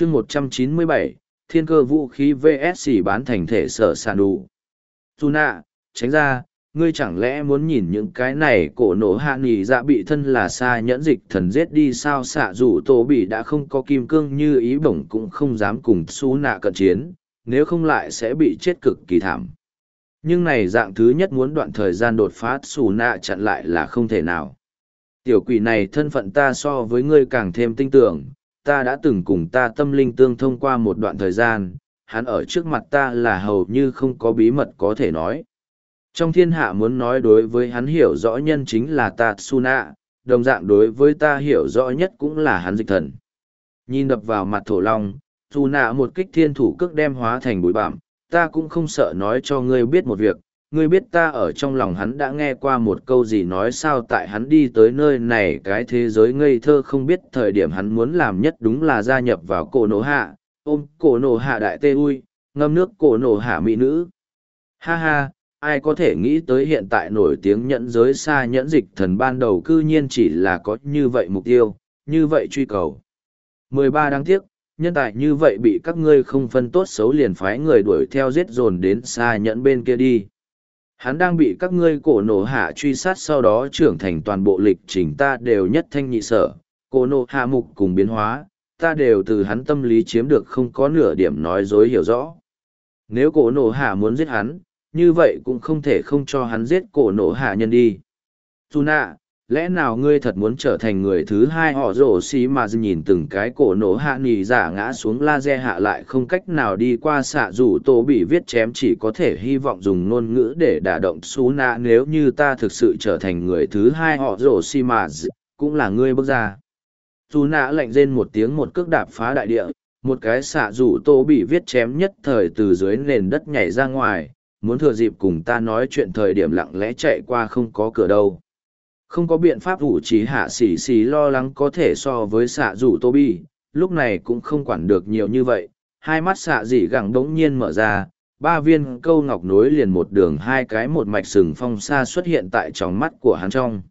chương một trăm chín mươi bảy, thiên cơ vũ khí vsc bán thành thể sở sản đủ dù nạ tránh ra, ngươi chẳng lẽ muốn nhìn những cái này cổ nổ hạ nghỉ dạ bị thân là xa nhẫn dịch thần giết đi sao? Xạ dù tổ bị đã không có kim cương như ý bổng cũng không dám cùng xú nạ cận chiến, nếu không lại sẽ bị chết cực kỳ thảm. Nhưng này dạng thứ nhất muốn đoạn thời gian đột phá xù nạ chặn lại là không thể nào. Tiểu quỷ này thân phận ta so với ngươi càng thêm tinh tưởng ta đã từng cùng ta tâm linh tương thông qua một đoạn thời gian hắn ở trước mặt ta là hầu như không có bí mật có thể nói trong thiên hạ muốn nói đối với hắn hiểu rõ nhân chính là Tatsuna, đồng dạng đối với ta hiểu rõ nhất cũng là hắn dịch thần. Nhìn đập vào mặt thổ long, Tuna một kích thiên thủ cước đem hóa thành bụi bạm, ta cũng không sợ nói cho ngươi biết một việc, ngươi biết ta ở trong lòng hắn đã nghe qua một câu gì nói sao tại hắn đi tới nơi này cái thế giới ngây thơ không biết thời điểm hắn muốn làm nhất đúng là gia nhập vào cổ nổ hạ, ôm cổ nổ hạ đại tê ui, ngâm nước cổ nổ hạ mỹ nữ. Ha ha, ai có thể nghĩ tới hiện tại nổi tiếng nhẫn giới xa nhẫn dịch thần ban đầu cư nhiên chỉ là có như vậy mục tiêu, như vậy truy cầu. 13 đáng tiếc, nhân tài như vậy bị các ngươi không phân tốt xấu liền phái người đuổi theo giết dồn đến xa nhẫn bên kia đi. Hắn đang bị các ngươi cổ nổ hạ truy sát sau đó trưởng thành toàn bộ lịch trình ta đều nhất thanh nhị sở, cổ nổ hạ mục cùng biến hóa, ta đều từ hắn tâm lý chiếm được không có nửa điểm nói dối hiểu rõ. Nếu cổ nổ hạ muốn giết hắn, như vậy cũng không thể không cho hắn giết cổ nổ hạ nhân đi. Dù nạ, lẽ nào ngươi thật muốn trở thành người thứ hai họ rổ xì mà nhìn từng cái cổ nổ hạ nì giả ngã xuống laser hạ lại không cách nào đi qua xạ dù tô bị viết chém chỉ có thể hy vọng dùng ngôn ngữ để đả động xú nạ nếu như ta thực sự trở thành người thứ hai họ rổ xì mà cũng là ngươi bước ra. Dù nạ lạnh rên một tiếng một cước đạp phá đại địa, một cái xạ dù tô bị viết chém nhất thời từ dưới nền đất nhảy ra ngoài, muốn thừa dịp cùng ta nói chuyện thời điểm lặng lẽ chạy qua không có cửa đâu. Không có biện pháp ủ trí hạ xỉ xỉ lo lắng có thể so với xạ rủ tô bi, lúc này cũng không quản được nhiều như vậy, hai mắt xạ dị gẳng đống nhiên mở ra, ba viên câu ngọc nối liền một đường hai cái một mạch sừng phong xa xuất hiện tại tròng mắt của hắn trong.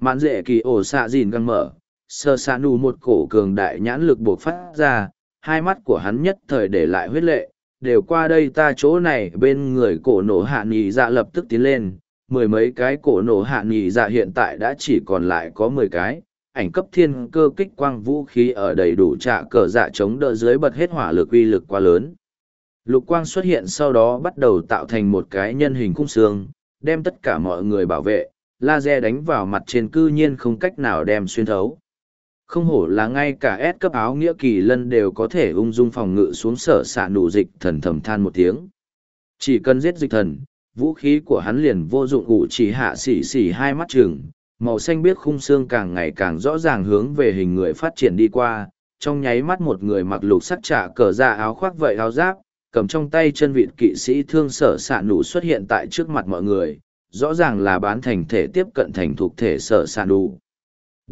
Mãn dễ kỳ ổ xạ dìn găng mở, sơ xạ nù một cổ cường đại nhãn lực buộc phát ra, hai mắt của hắn nhất thời để lại huyết lệ, đều qua đây ta chỗ này bên người cổ nổ hạ nghị dạ lập tức tiến lên mười mấy cái cổ nổ hạ nghỉ dạ hiện tại đã chỉ còn lại có mười cái ảnh cấp thiên cơ kích quang vũ khí ở đầy đủ trạ cờ dạ chống đỡ dưới bật hết hỏa lực uy lực quá lớn lục quang xuất hiện sau đó bắt đầu tạo thành một cái nhân hình khung xương đem tất cả mọi người bảo vệ laser đánh vào mặt trên cư nhiên không cách nào đem xuyên thấu không hổ là ngay cả S cấp áo nghĩa kỳ lân đều có thể ung dung phòng ngự xuống sở xạ nụ dịch thần thầm than một tiếng. Chỉ cần giết dịch thần, vũ khí của hắn liền vô dụng ủ chỉ hạ xỉ xỉ hai mắt chừng, màu xanh biếc khung xương càng ngày càng rõ ràng hướng về hình người phát triển đi qua, trong nháy mắt một người mặc lục sắc trả cờ ra áo khoác vậy áo giáp, cầm trong tay chân vịt kỵ sĩ thương sở xạ nụ xuất hiện tại trước mặt mọi người, rõ ràng là bán thành thể tiếp cận thành thuộc thể sở xạ nụ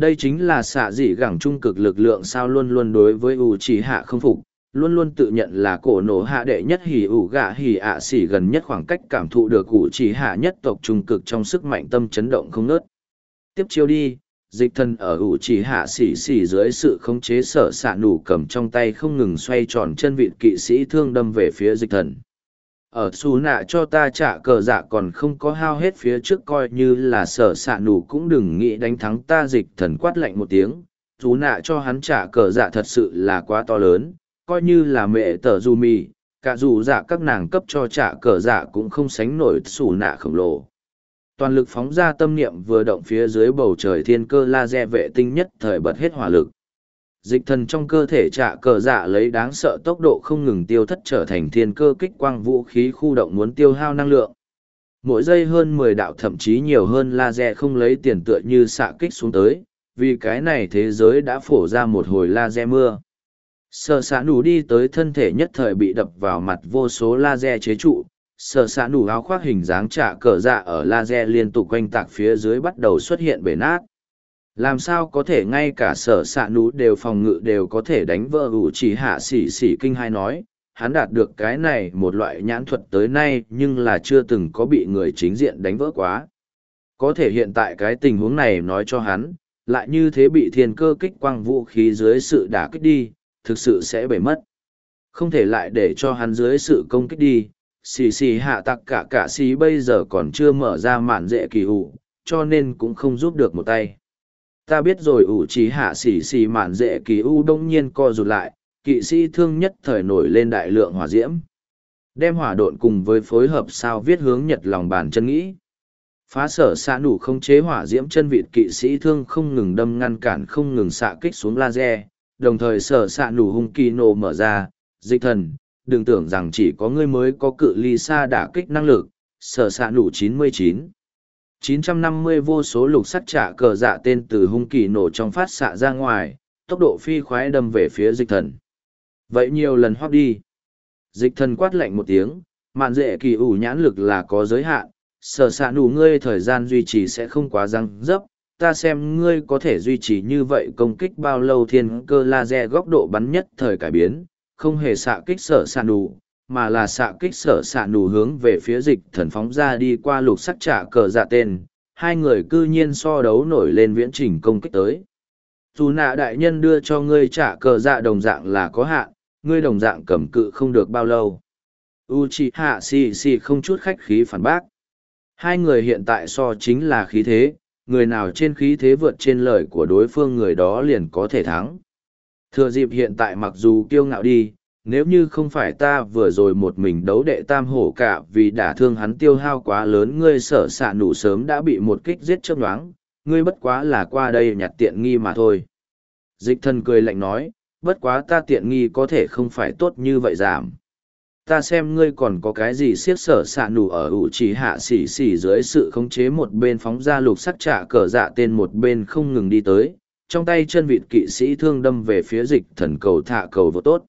đây chính là xạ dị gẳng trung cực lực lượng sao luôn luôn đối với u chỉ hạ không phục luôn luôn tự nhận là cổ nổ hạ đệ nhất hỉ ủ gạ hỉ ạ xỉ gần nhất khoảng cách cảm thụ được ủ chỉ hạ nhất tộc trung cực trong sức mạnh tâm chấn động không ngớt. tiếp chiêu đi, dịch thân ở ủ chỉ hạ xỉ xỉ dưới sự khống chế sở xạ nủ cầm trong tay không ngừng xoay tròn chân vịt kỵ sĩ thương đâm về phía dịch thần ở xù nạ cho ta trả cờ dạ còn không có hao hết phía trước coi như là sở s ạ nủ cũng đừng nghĩ đánh thắng ta dịch thần quát lạnh một tiếng xù nạ cho hắn trả cờ dạ thật sự là quá to lớn coi như là mẹ tờ dù mì, cả dù dạ các nàng cấp cho trả cờ dạ cũng không sánh nổi xù nạ khổng lồ. Toàn lực phóng ra tâm niệm vừa động phía dưới bầu trời thiên cơ laser vệ tinh nhất thời bật hết hỏa lực. Dịch thần trong cơ thể trả cờ dạ lấy đáng sợ tốc độ không ngừng tiêu thất trở thành thiên cơ kích quang vũ khí khu động muốn tiêu hao năng lượng. Mỗi giây hơn mười đạo thậm chí nhiều hơn laser không lấy tiền tựa như xạ kích xuống tới, vì cái này thế giới đã phổ ra một hồi laser mưa sợ xạ nủ đi tới thân thể nhất thời bị đập vào mặt vô số laser chế trụ. Sợ xạ nủ áo khoác hình dáng trả cờ dạ ở laser liên tục quanh tạc phía dưới bắt đầu xuất hiện bể nát. Làm sao có thể ngay cả sở s ạ nú đều phòng ngự đều có thể đánh vỡ ủ chỉ hạ xỉ xỉ kinh hai nói. Hắn đạt được cái này một loại nhãn thuật tới nay nhưng là chưa từng có bị người chính diện đánh vỡ quá. Có thể hiện tại cái tình huống này nói cho hắn, lại như thế bị thiên cơ kích quang vũ khí dưới sự đả kích đi thực sự sẽ bể mất. Không thể lại để cho hắn dưới sự công kích đi, xì xì hạ tặc cả cả xì bây giờ còn chưa mở ra mạn dễ kỳ hụ, cho nên cũng không giúp được một tay. Ta biết rồi ủ trí hạ xì xì mạn dễ kỳ u đông nhiên co rụt lại, kỵ sĩ thương nhất thời nổi lên đại lượng hỏa diễm. Đem hỏa độn cùng với phối hợp sao viết hướng nhật lòng bàn chân nghĩ. Phá sở xạ nủ không chế hỏa diễm chân vịt kỵ sĩ thương không ngừng đâm ngăn cản không ngừng xạ kích xuống laser, đồng thời sở xạ nủ hung kỳ nổ mở ra, dịch thần, đừng tưởng rằng chỉ có ngươi mới có cự ly xa đả kích năng lực, sở xạ nủ 99. 950 vô số lục sắt trả cờ dạ tên từ hung kỳ nổ trong phát xạ ra ngoài, tốc độ phi khoái đâm về phía dịch thần. Vậy nhiều lần hoác đi. Dịch thần quát lạnh một tiếng, mạn dễ kỳ ủ nhãn lực là có giới hạn, sở xạ nủ ngươi thời gian duy trì sẽ không quá răng dấp, ta xem ngươi có thể duy trì như vậy công kích bao lâu thiên cơ laser góc độ bắn nhất thời cải biến, không hề xạ kích sở sạ đủ, mà là xạ kích sở sạ đủ hướng về phía dịch thần phóng ra đi qua lục sắc trả cờ dạ tên, hai người cư nhiên so đấu nổi lên viễn trình công kích tới. Dù nạ đại nhân đưa cho ngươi trả cờ dạ đồng dạng là có hạn, ngươi đồng dạng cầm cự không được bao lâu. Uchiha Shishi không chút khách khí phản bác. Hai người hiện tại so chính là khí thế, người nào trên khí thế vượt trên lời của đối phương người đó liền có thể thắng. Thừa dịp hiện tại mặc dù kiêu ngạo đi, nếu như không phải ta vừa rồi một mình đấu đệ tam hổ cả vì đả thương hắn tiêu hao quá lớn ngươi sở xạ nụ sớm đã bị một kích giết chớp nhoáng, ngươi bất quá là qua đây nhặt tiện nghi mà thôi. Dịch Thần cười lạnh nói, bất quá ta tiện nghi có thể không phải tốt như vậy giảm ta xem ngươi còn có cái gì siết sở xạ nủ ở ủ trì hạ xỉ xỉ dưới sự khống chế một bên phóng ra lục sắc trả cờ dạ tên một bên không ngừng đi tới, trong tay chân vịt kỵ sĩ thương đâm về phía dịch thần cầu thả cầu vô tốt.